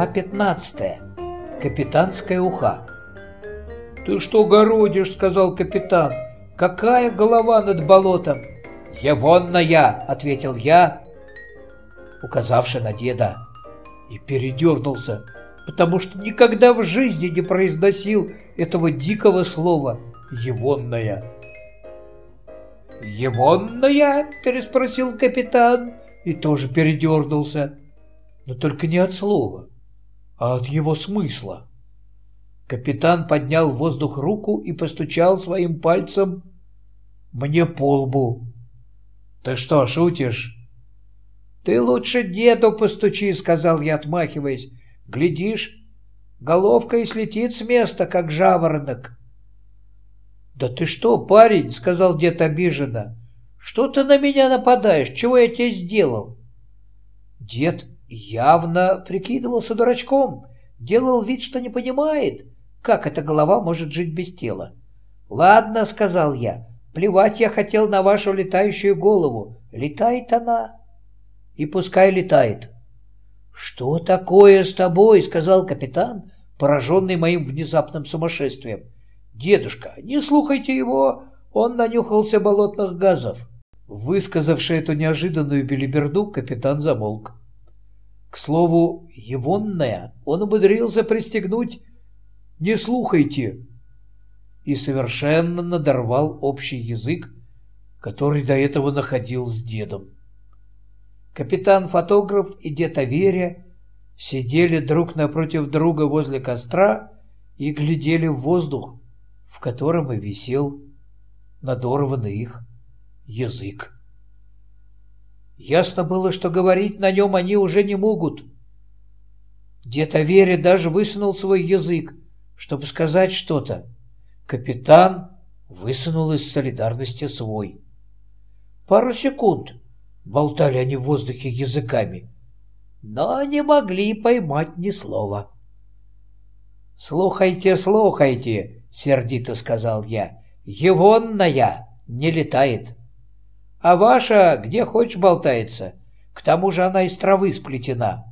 Глава 15. Капитанская уха. «Ты что городишь?» — сказал капитан. «Какая голова над болотом?» «Егонная!» — ответил я, указавший на деда, и передернулся, потому что никогда в жизни не произносил этого дикого слова «егонная». «Егонная?» — переспросил капитан и тоже передернулся, но только не от слова, а от его смысла. Капитан поднял в воздух руку и постучал своим пальцем мне по лбу. «Ты что, шутишь?» «Ты лучше деду постучи», — сказал я, отмахиваясь. «Глядишь, головка и слетит с места, как жаворонок». «Да ты что, парень?» — сказал дед обиженно. «Что ты на меня нападаешь? Чего я тебе сделал?» Дед явно прикидывался дурачком, делал вид, что не понимает, как эта голова может жить без тела. «Ладно», — сказал я, — «плевать я хотел на вашу летающую голову. Летает она, и пускай летает». «Что такое с тобой?» — сказал капитан, пораженный моим внезапным сумасшествием. «Дедушка, не слухайте его, он нанюхался болотных газов». Высказавший эту неожиданную белиберду, капитан замолк. К слову, Евонная он умудрился пристегнуть «не слухайте» и совершенно надорвал общий язык, который до этого находил с дедом. Капитан-фотограф и дед Аверия сидели друг напротив друга возле костра и глядели в воздух, в котором и висел надорванный их язык. Ясно было, что говорить на нем они уже не могут. Дед Аверия даже высунул свой язык, чтобы сказать что-то. Капитан высунул из солидарности свой. Пару секунд болтали они в воздухе языками, но не могли поймать ни слова. «Слухайте, слухайте!» — сердито сказал я. «Егонная не летает!» А ваша где хочешь болтается. К тому же она из травы сплетена.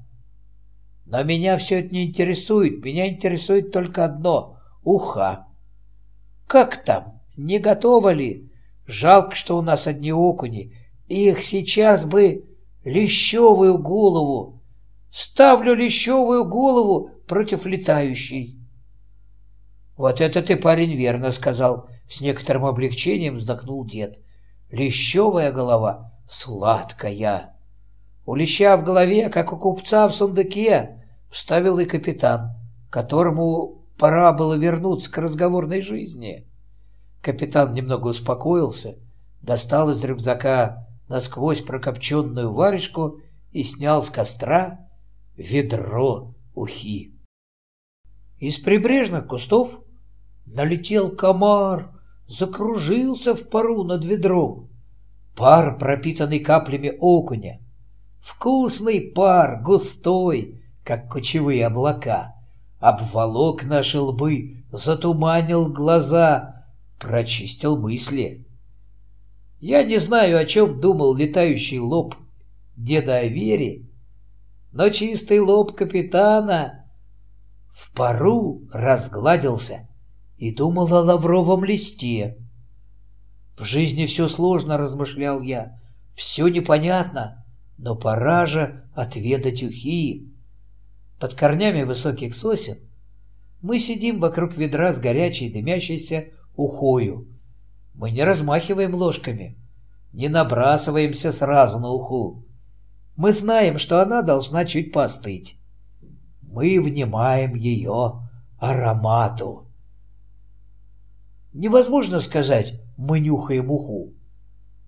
Но меня все это не интересует. Меня интересует только одно — уха. Как там? Не готово ли? Жалко, что у нас одни окуни. Их сейчас бы лещевую голову. Ставлю лещевую голову против летающей. Вот это ты, парень, верно сказал. С некоторым облегчением вздохнул дед. Лещевая голова сладкая. У леща в голове, как у купца в сундуке, вставил и капитан, которому пора было вернуться к разговорной жизни. Капитан немного успокоился, достал из рюкзака насквозь прокопченную варежку и снял с костра ведро ухи. Из прибрежных кустов налетел комар, закружился в пару над ведром. Пар, пропитанный каплями окуня. Вкусный пар, густой, как кучевые облака. Обволок наши лбы, затуманил глаза, прочистил мысли. Я не знаю, о чем думал летающий лоб деда Авери, но чистый лоб капитана в пару разгладился и думал о лавровом листе. В жизни все сложно, размышлял я, все непонятно, но пора же отведать ухи. Под корнями высоких сосен мы сидим вокруг ведра с горячей дымящейся ухою. Мы не размахиваем ложками, не набрасываемся сразу на уху. Мы знаем, что она должна чуть поостыть. Мы внимаем ее аромату. Невозможно сказать «мы нюхаем уху».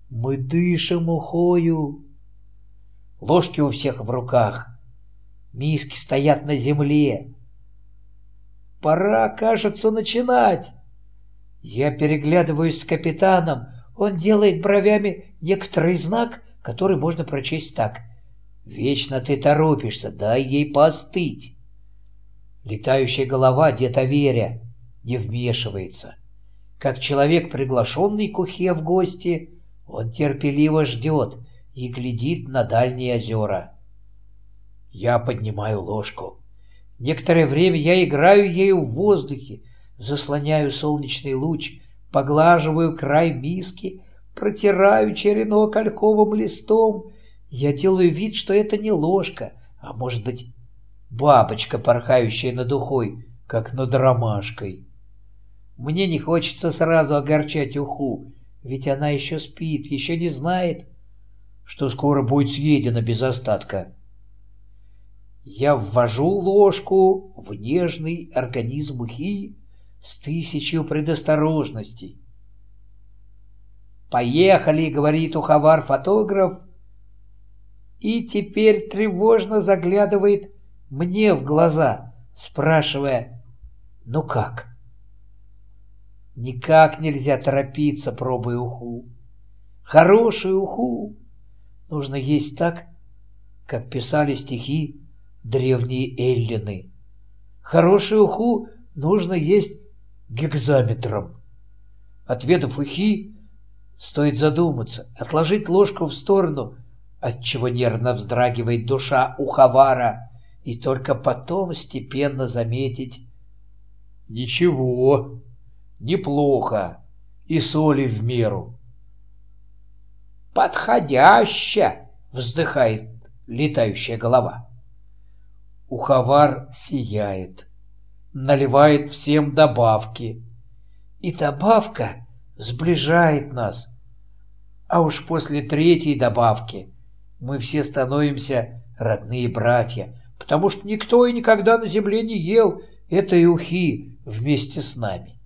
Мы дышим ухою. Ложки у всех в руках. Миски стоят на земле. Пора, кажется, начинать. Я переглядываюсь с капитаном. Он делает бровями некоторый знак, который можно прочесть так. «Вечно ты торопишься, дай ей поостыть». Летающая голова деда Веря не вмешивается. Как человек, приглашенный к ухе в гости, он терпеливо ждет и глядит на дальние озера. Я поднимаю ложку. Некоторое время я играю ею в воздухе, заслоняю солнечный луч, поглаживаю край миски, протираю черенок ольховым листом. Я делаю вид, что это не ложка, а может быть бабочка, порхающая над ухой, как над ромашкой. Мне не хочется сразу огорчать уху, ведь она еще спит, еще не знает, что скоро будет съедена без остатка. Я ввожу ложку в нежный организм ухи с тысячью предосторожностей. «Поехали!» — говорит уховар-фотограф, и теперь тревожно заглядывает мне в глаза, спрашивая «Ну как?» Никак нельзя торопиться, пробуя уху. Хорошую уху нужно есть так, как писали стихи древние эллины. Хорошую уху нужно есть гекзаметром. Отведав ухи, стоит задуматься, отложить ложку в сторону, отчего нервно вздрагивает душа уховара, и только потом степенно заметить «Ничего, неплохо, и соли в меру». «Подходяще!» — вздыхает летающая голова. Уховар сияет, наливает всем добавки. И добавка сближает нас. А уж после третьей добавки мы все становимся родные братья, потому что никто и никогда на земле не ел этой ухи вместе с нами.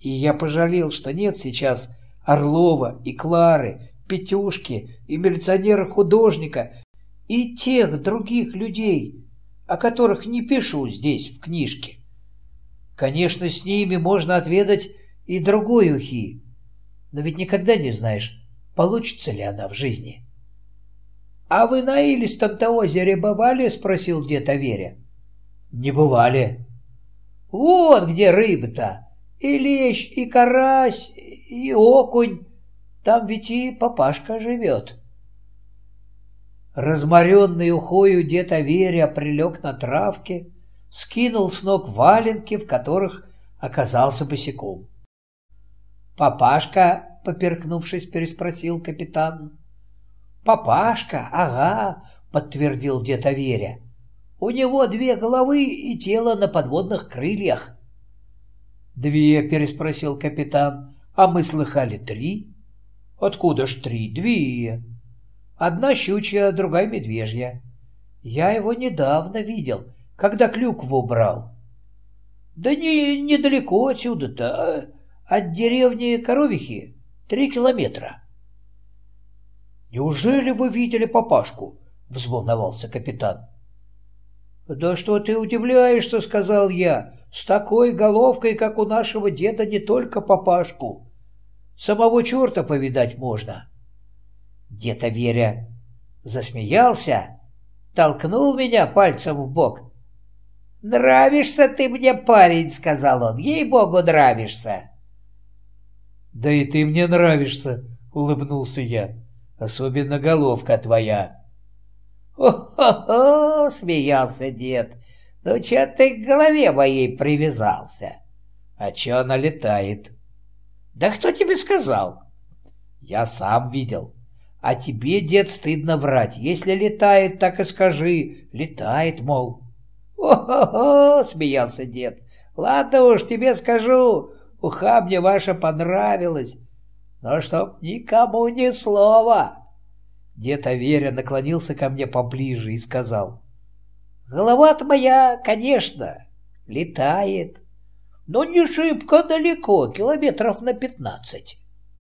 И я пожалел, что нет сейчас Орлова и Клары, Петюшки и милиционера-художника и тех других людей, о которых не пишу здесь, в книжке. Конечно, с ними можно отведать и другой ухи, но ведь никогда не знаешь, получится ли она в жизни. — А вы на Илистом-то озере бывали? — спросил дед Аверя. — Не бывали. — Вот где рыба-то. И лещ, и карась, и окунь. Там ведь и папашка живет. — Разморенный ухою дед Аверия прилег на травке, скинул с ног валенки, в которых оказался босиком. «Папашка?» — поперкнувшись, переспросил капитан. «Папашка, ага», — подтвердил дед Аверия. «У него две головы и тело на подводных крыльях». «Две?» — переспросил капитан. «А мы слыхали три?» «Откуда ж три? Две». Одна щучья, другая медвежья. Я его недавно видел, когда клюкву брал. Да не недалеко отсюда-то, а от деревни Коровихи три километра. «Неужели вы видели папашку?» — взволновался капитан. «Да что ты удивляешься?» — сказал я. «С такой головкой, как у нашего деда, не только папашку. Самого черта повидать можно». Дед Веря засмеялся, толкнул меня пальцем в бок. «Нравишься ты мне, парень», — сказал он, — «ей-богу, нравишься». «Да и ты мне нравишься», — улыбнулся я, — «особенно головка твоя». «О-хо-хо!» — смеялся дед. «Ну, чё ты к голове моей привязался?» «А чё она летает?» «Да кто тебе сказал?» «Я сам видел». А тебе, дед, стыдно врать. Если летает, так и скажи. Летает, мол. «О-хо-хо!» — смеялся дед. «Ладно уж, тебе скажу. Уха мне ваша понравилась. Но чтоб никому ни слова!» Дед Аверя наклонился ко мне поближе и сказал. «Голова-то моя, конечно, летает, но не шибко далеко, километров на пятнадцать.